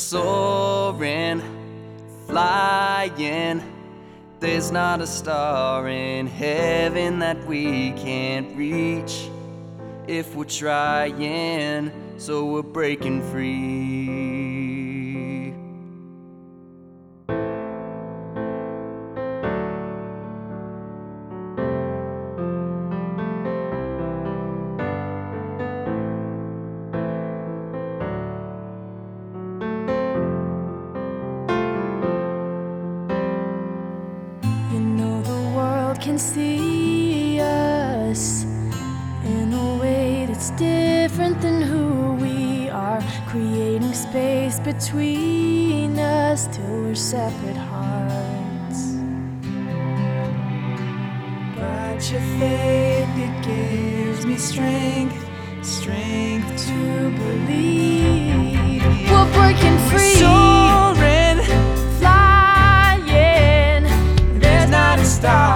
soaring, flying. There's not a star in heaven that we can't reach if we're trying, so we're breaking free. Can see us in a way that's different than who we are, creating space between us till we're separate hearts. But your faith, it gives me strength, strength To believe. We're breaking free, Soaring, flying. there's not a star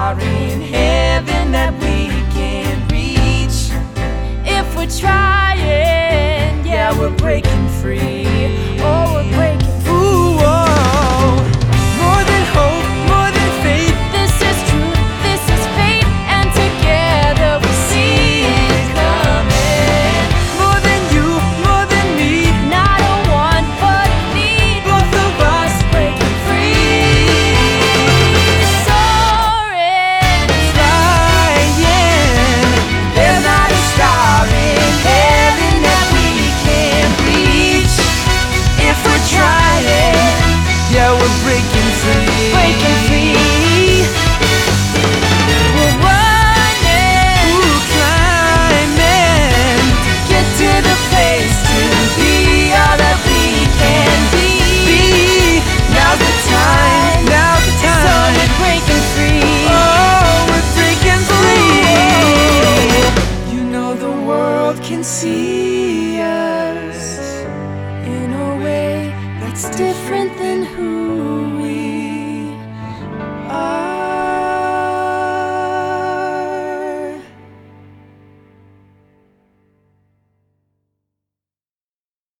We're breaking free. We're running. Climbing. Get to the place to be all that we can be. Now's the time. Now's the time. We're breaking free. Oh, we're breaking free. You know the world can see us in a way that's different than who